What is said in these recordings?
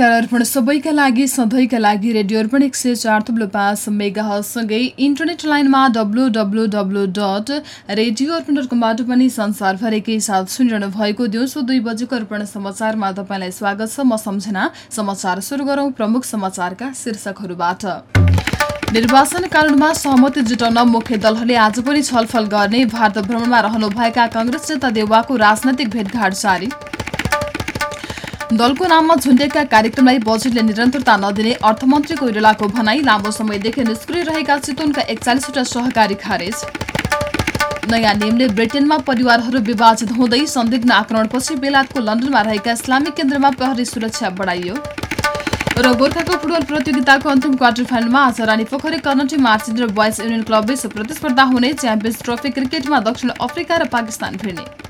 नमस्कार अर्पण सबैका लागि सधैँका लागि रेडियो अर्पण एक सय चार थुप्लो पाँच मेगासँगै इन्टरनेट लाइनमा W W W dot radio Arpan dot कमबाट पनि संसारभरिकै साथ सुनिरहनु भएको दिउँसो दुई बजेको अर्पण समाचारमा तपाईँलाई स्वागत छ। म सम्झना समाचार सुरु गरौँ प्रमुख समाचारका शीर्षकहरूबाट। निर्वाचन कानूनमा सहमति जुटाउन मुख्य दलहरूले आज पनि छलफल गर्ने भारत भ्रमणमा रहनुभएका कंग्रेस नेता देवाको राजनैतिक भेटघाट जारी। दलको नाममा झुन्डेका कार्यक्रमलाई बजेटले निरन्तरता नदिने अर्थमन्त्री कोइरालाको भनाई लामो समयदेखि निष्क्रिय रहेका चितवनका एकचालिसवटा सहकारी खारेज। नयाँ नियमले ब्रिटेनमा परिवारहरू विभाजित हुँदै संदिग्ध आक्रमणपछि बेलायतको लन्डनमा रहेका इस्लामिक केन्द्रमा प्रहरी सुरक्षा बढाइयो। र गोर्खाको फुटबल प्रतियोगिताको अन्तिम क्वार्टर फाइनलमा आज रानी पोखरी कर्नटी मार्चिन र बोइज युनियन क्लबबीच प्रतिस्पर्धा हुने च्याम्पियन्स ट्रफी क्रिकेटमा दक्षिण अफ्रिका र पाकिस्तान भिड्ने।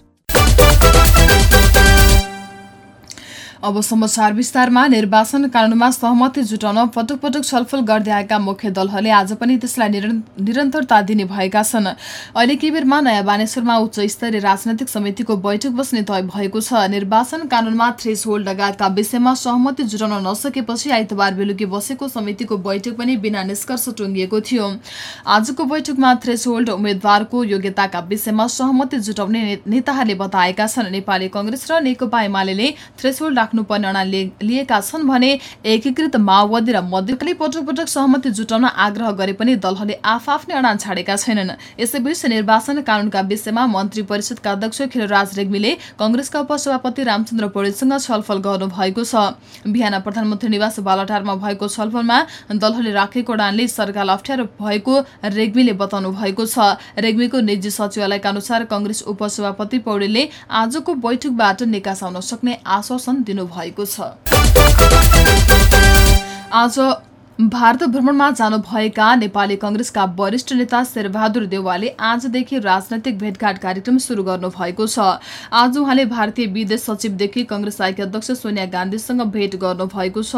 अब समाचार विस्तारमा निर्वाचन कानूनमा सहमति जुटाउन पटक पटक छलफल गर्दै आएका मुख्य दलहरूले आज पनि त्यसलाई निरन्तरता दिने भएका छन्। अहिले केबेरमा नयाँ बानेश्वरमा उच्च स्तरीय राजनैतिक समितिको बैठक बस्ने तय भएको छ। निर्वाचन कानूनमा थ्रेस होल्ड लगायतका विषयमा सहमति जुटाउन नसकेपछि आइतबार बेलुकी बसेको समितिको बैठक पनि बिना निष्कर्ष टुङ्गिएको थियो। आजको बैठकमा थ्रेस होल्ड उम्मेद्वारको योग्यताका विषयमा सहमति जुटाउने नेताहरूले बताएका छन्। नेपाली कंग्रेस र नेकपा एमाले थ्रेस होल्ड राख्नुपर्ने अडान लिएका छन् भने एकीकृत माओवादी र मध्यले पटक पटक सहमति जुटाउन आग्रह गरे पनि दलहरूले आफआफ्नै अडान छाडेका छैनन्। यसैबीच निर्वाचन कानूनका विषयमा मन्त्री परिषदका अध्यक्ष खिलराज रेग्मीले कंग्रेसका उपसभापति रामचन्द्र पौडेलसँग छलफल गर्नुभएको छ। बिहान प्रधानमन्त्री निवास बालाटारमा भएको छलफलमा दलहरूले राखेको अडानले सरकार अप्ठ्यारो भएको रेग्मीले बताउनु भएको छ। रेग्मीको निजी सचिवालयका अनुसार कंग्रेस उपसभापति पौडेलले आजको बैठकबाट निकास आउन सक्ने आश्वासन दिनु भएको छ। आज भारत भ्रमणमा जानुभएका नेपाली कंग्रेसका वरिष्ठ नेता शेरबहादुर देवालले आजदेखि राजनैतिक भेटघाट कार्यक्रम शुरू गर्नुभएको छ। आज उहाँले भारतीय विदेश सचिवदेखि कंग्रेस आइकी अध्यक्ष सोनिया गान्धीसँग भेट गर्नुभएको छ।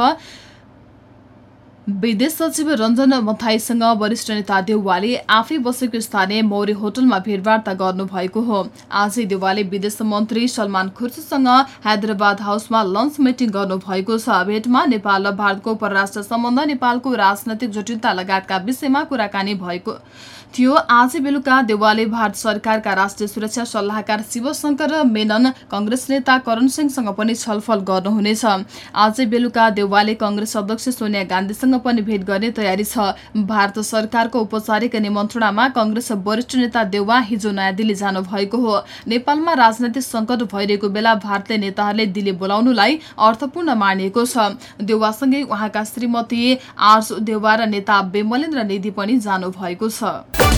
विदेश सचिव रञ्जन मथाईसँग वरिष्ठ नेता देउवाले आफै बसेको स्थानीय मौरी होटलमा भेटवार्ता गर्नुभएको हो। आजै देउवाले विदेश मन्त्री सलमान खुर्सीसँग हैदराबाद हाउसमा लन्च मिटिङ गर्नुभएको छ। भेटमा नेपाल र भारतको परराष्ट्र सम्बन्ध नेपालको राजनैतिक जटिलता लगायतका विषयमा कुराकानी भएको थियो। आज बेलुका देवालले भारत सरकारका राष्ट्रिय सुरक्षा सल्लाहकार शिवशंकर मेनन कंग्रेस नेता करण सिंहसँग पनि छलफल गर्नुहुनेछ। आज बेलुका देवालले कंग्रेस अध्यक्ष सोनिया गान्धीसँग पनि भेट गर्ने तयारी छ। भारत सरकारको औपचारिक निमन्त्रणामा कंग्रेस वरिष्ठ नेता देउवा हिजो नयाँ दिल्ली जानुभएको हो। नेपालमा राजनैतिक संकट भइरहेको बेला भारतीय नेताहरूले दिल्ली बोलाउनुलाई अर्थपूर्ण मानिएको छ। देउवासँगै उहाँका श्रीमती आर्स देउवा र नेता बेमलेन्द्र निधि पनि जानुभएको छ।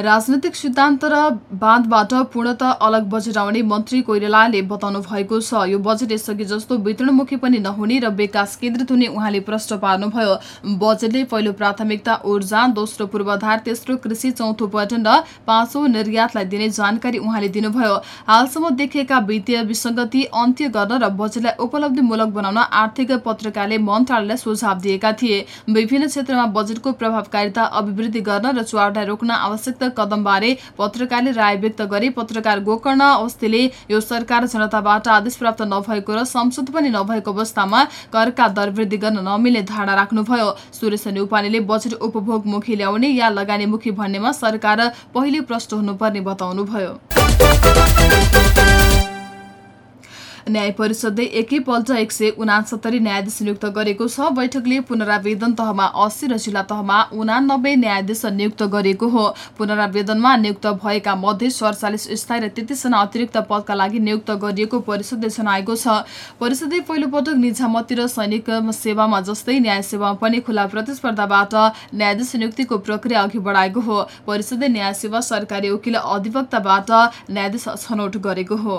राजनैतिक सिद्धान्त र बाँधबाट पूर्णत अलग बजेट आउने मन्त्री कोइरालाले बताउनु भएको छ। यो बजेट यसअघि जस्तो वितरणमुखी पनि नहुने र विकास केन्द्रित हुने उहाँले प्रश्न पार्नुभयो। बजेटले पहिलो प्राथमिकता ऊर्जा दोस्रो पूर्वाधार तेस्रो कृषि चौथो पर्यटन र पाँचौं निर्यातलाई दिने जानकारी उहाँले दिनुभयो। हालसम्म देखिएका वित्तीय विसङ्गति अन्त्य गर्न र बजेटलाई उपलब्धिमूलक बनाउन आर्थिक पत्रकारले मन्त्रालयलाई सुझाव दिएका थिए। विभिन्न क्षेत्रमा बजेटको प्रभावकारिता अभिवृद्धि गर्न र चुहावटलाई रोक्न आवश्यक कदमबारे पत्रकारले राय व्यक्त गरे। पत्रकार गोकर्ण अवस्थीले यो सरकार जनताबाट आदेश प्राप्त नभएको र संसद पनि नभएको अवस्थामा करका दर वृद्धि गर्न नमिल्ने धारणा राख्नुभयो। सुरेश न्युपानेले बजेट उपभोगमुखी ल्याउने या लगानीमुखी भन्नेमा सरकार पहिले प्रष्ट हुनुपर्ने बताउनुभयो। न्याय परिषदले एकैपल्ट एक सय उनासत्तरी न्यायाधीश नियुक्त गरेको छ। बैठकले पुनरावेदन तहमा अस्सी र जिल्ला तहमा उनानब्बे न्यायाधीश नियुक्त गरेको हो। पुनरावेदनमा नियुक्त भएका मध्ये सडचालिस स्थायी र तेत्तिसजना अतिरिक्त पदका लागि नियुक्त गरिएको परिषदले जनाएको छ। परिषदले पहिलोपटक निजामती र सैनिक सेवामा जस्तै न्याय सेवामा पनि खुला प्रतिस्पर्धाबाट न्यायाधीश नियुक्तिको प्रक्रिया अघि बढाएको हो। परिषदले न्याय सेवा सरकारी वकिल अधिवक्ताबाट न्यायाधीश छनौट गरेको हो।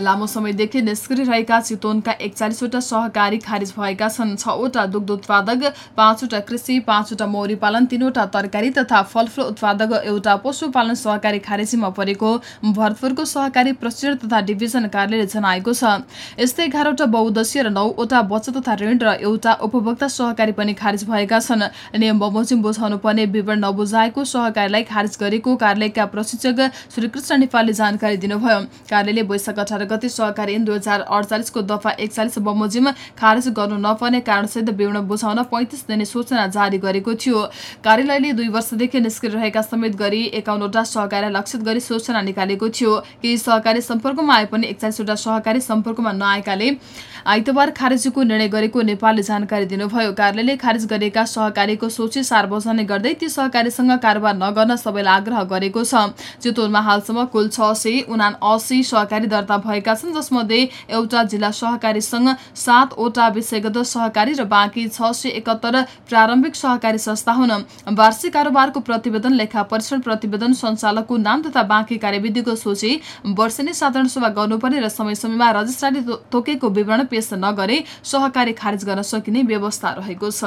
लामो समयदेखि निष्क्रिय चितवनका एकचालिसवटा सहकारी खारिज भएका छन्। छवटा दुग्ध उत्पादक पाँचवटा कृषि पाँचवटा मौरी पालन तीनवटा तरकारी तथा फलफुल उत्पादक एउटा पशुपालन सहकारी खारेजीमा परेको भरतपुरको सहकारी प्रशिक्षण तथा डिभिजन कार्यालयले जनाएको छ। यस्तै एघारवटा बहुद्देश्य र नौवटा बचत तथा ऋण र एउटा उपभोक्ता सहकारी पनि खारिज भएका छन्। नियम बमोजिम बुझाउनु पर्ने विवरण नबुझाएको सहकारीलाई खारिज गरेको कार्यालयका प्रशिक्षक श्रीकृष्ण नेपालले जानकारी दिनुभयो। कार्यालयले वैशाख अठार गते सहकारी ऐन दुई हजार अडचालिसको दफा एकचालिस बमोजिम खारेज गर्नु नपर्ने कारणसहित विवरण बुझाउन पैँतिस दिने सूचना जारी गरेको थियो। कार्यालयले दुई वर्षदेखि निष्क्रिय रहेका समेत गरी एकाउन्नवटा सहकारीलाई लक्षित गरी सूचना निकालेको थियो। केही सहकारी सम्पर्कमा आए पनि एकचालिसवटा सहकारी सम्पर्कमा नआएकाले आइतबार खारेजीको निर्णय गरेको नेपालले जानकारी दिनुभयो। कार्यालयले खारेज गरेका सहकारीको सूची सार्वजनिक गर्दै ती सहकारीसँग कारोबार नगर्न सबैलाई आग्रह गरेको छ। चितवनमा हालसम्म कुल छ सय उना सहकारी दर्ता भएका छन् जसमध्ये एउटा जिल्ला सहकारीसँग सातवटा विषयगत सहकारी र बाँकी छ सय एकहत्तर प्रारम्भिक सहकारी संस्था हुन्। वार्षिक कारोबारको प्रतिवेदन लेखा परीक्षण प्रतिवेदन सञ्चालकको नाम तथा बाँकी कार्यविधिको सूची वर्षेनी साधारण सभा गर्नुपर्ने र समय समयमा रजिस्ट्रारले तोकेको विवरण पेश नगरे सहकारी खारेज गर्न सकिने व्यवस्था रहेको छ।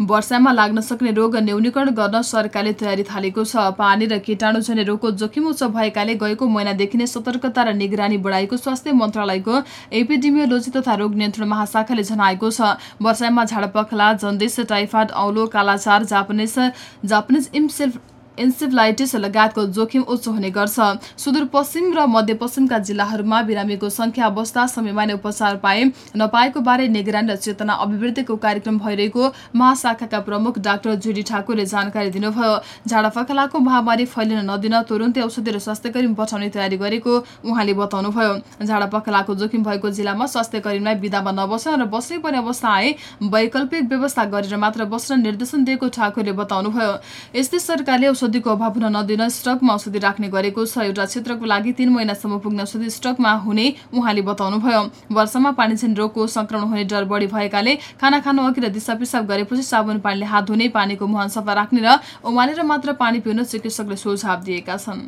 वर्षामा लाग्न सक्ने रोग न्यूनीकरण गर्न सरकारले तयारी थालेको छ। पानी र कीटाणुजन्य रोगको जोखिम उच्च भएकाले गएको महिनादेखि नै सतर्कता र निगरानी बढाएको स्वास्थ्य मन्त्रालयको एपिडेमियोलोजी तथा रोग नियन्त्रण महाशाखाले जनाएको छ। वर्षामा झाडपखला जन्डिस टाइफाइड औलो कालाचार जापानिज जापानिज इमसेल्फ इन्सेफ्लाइटिस लगायतको जोखिम उच्च हुने गर्छ। सुदूरपश्चिम र मध्यपश्चिमका जिल्लाहरूमा बिरामीको संख्या अवस्था समयमा नै उपचार पाए नपाएको बारे निगरानी र चेतना अभिवृद्धिको कार्यक्रम भइरहेको महाशाखाका प्रमुख डाक्टर जुडी ठाकुरले जानकारी दिनुभयो। झाडापखालाको महामारी फैलिन नदिन तुरन्तै औषधि र स्वास्थ्य कर्मी पठाउने तयारी गरेको उहाँले बताउनुभयो। झाडापखालाको जोखिम भएको जिल्लामा स्वास्थ्य कर्मीलाई विधामा नबस्न र बस्नै पर्ने अवस्था आए वैकल्पिक व्यवस्था गरेर मात्र बस्न निर्देशन दिएको ठाकुरले बताउनुभयो। यस्तै सरकारले औषधिको अभाव हुन नदिन स्टकमा औषधि राख्ने गरेको छ। एउटा क्षेत्रको लागि तीन महिनासम्म पुग्ने औषधि स्टकमा हुने उहाँले बताउनुभयो। वर्षमा पानीझेन रोगको संक्रमण हुने डर बढी भएकाले खाना खानु अघि र दिशा पिसाब गरेपछि साबुन पानीले हात धुने पानीको मुहान सफा राख्ने र उमालेर मात्र पानी पिउन चिकित्सकले सुझाव दिएका छन्।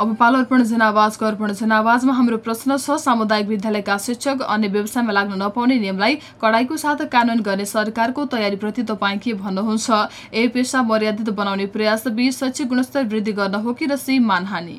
अब पालो अर्पण जनावाजको अर्पण जनावाजमा हाम्रो प्रश्न छ सामुदायिक विद्यालयका शिक्षक अन्य व्यवसायमा लाग्न नपाउने नियमलाई कडाईको साथ कानून गर्ने सरकारको तयारीप्रति तपाईँ के भन्नुहुन्छ? ए पेसा मर्यादित बनाउने प्रयास बी शैक्षिक गुणस्तर वृद्धि गर्न हो कि र सी मानहानी?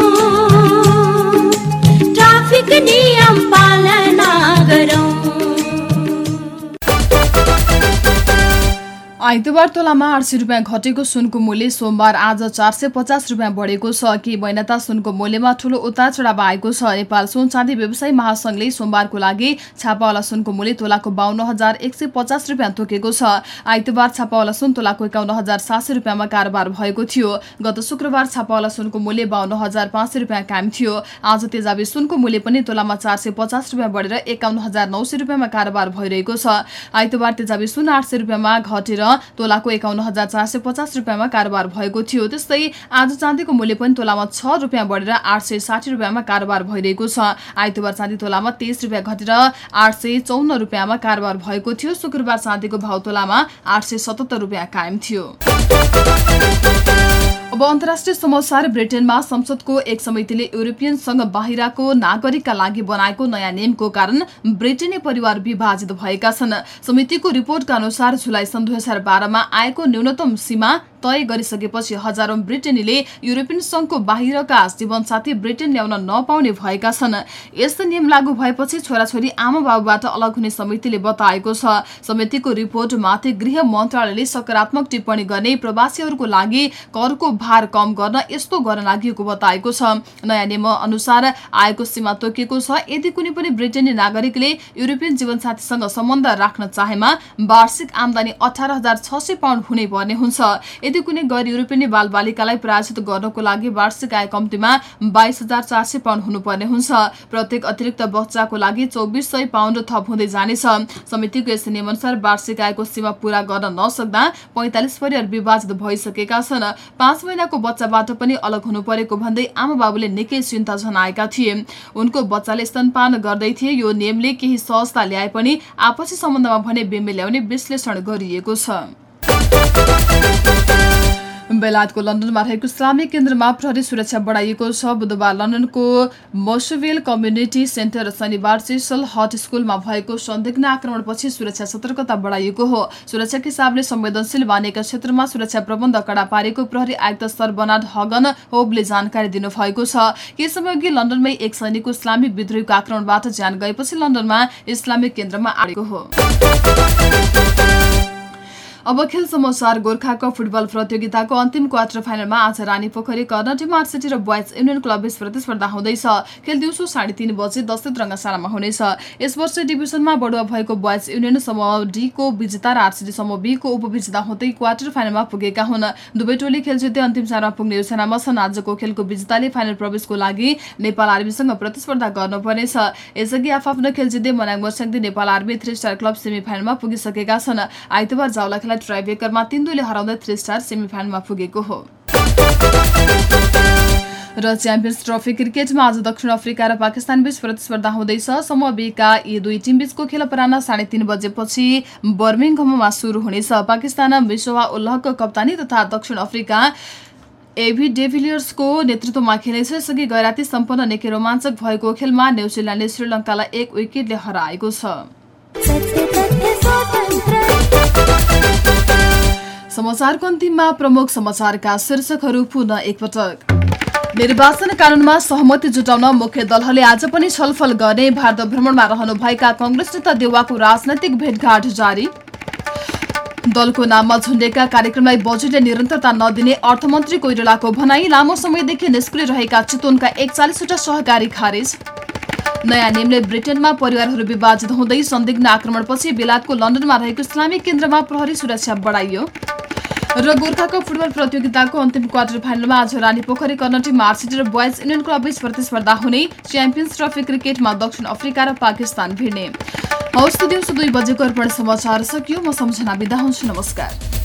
आइतबार तोलामा आठ सय रुपियाँ घटेको सुनको मूल्य सोमबार आज चार सय पचास रुपियाँ बढेको छ। कि महिनाता सुनको मूल्यमा ठूलो उतार आएको छ। नेपाल सुन चाँदी व्यवसायी महासंघले सोमबारको लागि छापावाला सुनको मूल्य तोलाको बाहन्न हजार एक सय पचास रुपियाँ तोकेको छ। आइतबार छापावाला सुन तोलाको एकाउन्न हजार सात सय रुपियाँमा कारोबार भएको थियो। गत शुक्रबार छापावाला सुनको मूल्य बाहन्न हजार पाँच सय रुपियाँ कायम थियो। आज तेजाबी सुनको मूल्य पनि तोलामा चार सय पचास रुपियाँ बढेर एकाउन्न हजार नौ सय रुपियाँमा कारोबार भइरहेको छ। आइतबार तेजाबी सुन आठ सय रुपियाँमा घटेर तोलाको एकाउन्न हजार चार सय पचास रुपियाँमा कारोबार भएको थियो। त्यस्तै आज चाँदीको मूल्य पनि तोलामा छ रुपियाँ बढेर आठ सय साठी रुपियाँमा कारोबार भइरहेको छ। आइतबार चाँदी तोलामा तेइस रुपियाँ घटेर आठ सय चौन्न रुपियाँमा कारोबार भएको थियो। शुक्रबार चाँदीको भाउ तोलामा आठ सय सतहत्तर रुपियाँ कायम थियो। अब अन्तर्राष्ट्रिय समाचार ब्रिटेनमा संसदको एक समितिले युरोपियन संघ बाहिरको नागरिकका लागि बनाएको नयाँ नियमको कारण ब्रिटेनी परिवार विभाजित भएका छन्। समितिको रिपोर्टका अनुसार जुलाई सन् दुई हजार बाह्रमा आएको न्यूनतम सीमा तय गरिसकेपछि हजारौं ब्रिटेनीले युरोपियन संघको बाहिरका जीवनसाथी ब्रिटेन ल्याउन नपाउने भएका छन्। यस्तो नियम लागू भएपछि छोराछोरी आमा बाबुबाट अलग हुने समितिले बताएको छ। समितिको रिपोर्टमाथि गृह मन्त्रालयले सकारात्मक टिप्पणी गर्ने प्रवासीहरूको लागि करको भार कम गर्न यस्तो गर्न लागि बताएको छ। नयाँ नियम अनुसार आएको सीमा तोकिएको छ। यदि कुनै पनि ब्रिटेनी नागरिकले युरोपियन जीवनसाथीसँग सम्बन्ध राख्न चाहेमा वार्षिक आमदानी अठार हजार छ सय पाउन्ड हुनै पर्ने हुन्छ। यदि कुनै गैर युरोपियनी बालबालिकालाई पराजित गर्नको लागि वार्षिक आय कम्तीमा बाइस हजार चार सय पाउन्ड हुनुपर्ने हुन्छ। प्रत्येक अतिरिक्त बच्चाको लागि चौबिस सय पाउन्ड थप हुँदै जानेछ। समितिको यस नियमअनुसार वार्षिक आयको सीमा पूरा गर्न नसक्दा पैंतालिस परिवार विभाजित भइसकेका छन्। पाँच महिनाको बच्चाबाट पनि अलग हुनु परेको भन्दै आमा बाबुले निकै चिन्ता जनाएका थिए। उनको बच्चाले स्तनपान गर्दै थिए। यो नियमले केही सहजता ल्याए पनि आपसी सम्बन्धमा भने बेमे ल्याउने विश्लेषण गरिएको छ। बेलायतको लन्डनमा रहेको इस्लामिक केन्द्रमा प्रहरी सुरक्षा बढाइएको छ। बुधबार लन्डनको मोसुवेल कम्युनिटी सेन्टर शनिबार सिसल हट स्कुलमा भएको संदिग्ध आक्रमणपछि सुरक्षा सतर्कता बढाइएको हो। सुरक्षाको हिसाबले संवेदनशील मानेका क्षेत्रमा सुरक्षा प्रबन्ध कडा पारेको प्रहरी आयुक्त सरबनाड हगन होबले जानकारी दिनुभएको छ। केही समय अघि लन्डनमै एक सैनिकको इस्लामिक विद्रोहीको आक्रमणबाट ज्यान गएपछि लन्डनमा इस्लामिक केन्द्रमा आएको हो। अब खेल समाचार गोर्खा कप फुटबल प्रतियोगिताको अन्तिम क्वार्टर फाइनलमा आज Rani Pokhari corner team art city र बोइज युनियन क्लब बीच प्रतिस्पर्धा हुँदैछ। खेल दिउँसो साढे तीन बजे दशरथ रङ्गशालामा हुनेछ। यस वर्ष डिभिजनमा बढुवा भएको बोइज युनियन समूह डीको विजेता र आरसिडी समूह बीको उपविजेता हुँदै क्वार्टर फाइनलमा पुगेका हुन्। दुवै टोली खेल जित्दै अन्तिम चारमा पुग्ने योजनामा छन्। आजको खेलको विजेताले फाइनल प्रवेशको लागि नेपाल आर्मीसँग प्रतिस्पर्धा गर्नुपर्नेछ। यसअघि आफ्नो खेल जित्दै Manang Marsyangdi Nepal army three star club semi फाइनलमा पुगिसकेका छन्। आइतबार जाउला खेला ट्राइबेकरमा तीन दुईले हराउँदै थ्री स्टार सेमी फाइनलमा पुगेको हो। र च्याम्पियन्स ट्रफी क्रिकेटमा आज दक्षिण अफ्रिका र पाकिस्तान बीच प्रतिस्पर्धा हुँदैछ। समूह बीका यी दुई टिम बीचको खेल अपराह साढे तीन बजेपछि बर्मिङहममा सुरु हुनेछ। पाकिस्तान विश्वा उल्लहको कप्तानी तथा दक्षिण अफ्रिका एभी डेभिलियर्सको नेतृत्वमा खेलेछ। यसअघि गैराती सम्पन्न निकै रोमाञ्चक भएको खेलमा न्युजिल्यान्डले श्रीलङ्कालाई एक विकेटले हराएको छ। समाचारको अन्तिममा प्रमुख समाचारका शीर्षकहरू पुनः एकपटक। निर्वाचन कानूनमा सहमति जुटाउन मुख्य दलहरूले आज पनि छलफल गर्ने भारत भ्रमणमा रहनुभएका कंग्रेस नेता देवाको राजनैतिक भेटघाट जारी। दलको नाममा झुन्डेका कार्यक्रमलाई बजेटले निरन्तरता नदिने अर्थमन्त्री कोइरालाको भनाई लामो समयदेखि निष्क्रिय रहेका चितवनका एकचालिसवटा सहकारी खारेज। नयाँ नियमले ब्रिटेनमा परिवारहरू विभाजित हुँदै संदिग्ध आक्रमणपछि बेलायतको लन्डनमा रहेको इस्लामिक केन्द्रमा प्रहरी सुरक्षा बढाइयो। र गोर्खा कप फुटबल प्रतियोगिताको अन्तिम क्वार्टर फाइनलमा आज रानी पोखरी कर्णटी मार्सिटी र युनियन क्लब बीच प्रतिस्पर्धा हुने च्याम्पियन्स ट्रफी क्रिकेटमा दक्षिण अफ्रिका र पाकिस्तान भिड्ने। हौस् दिउँसो दुई बजेको अर्पण समाचार सकियो। म सम्झना बिदा हुन्छु। नमस्कार।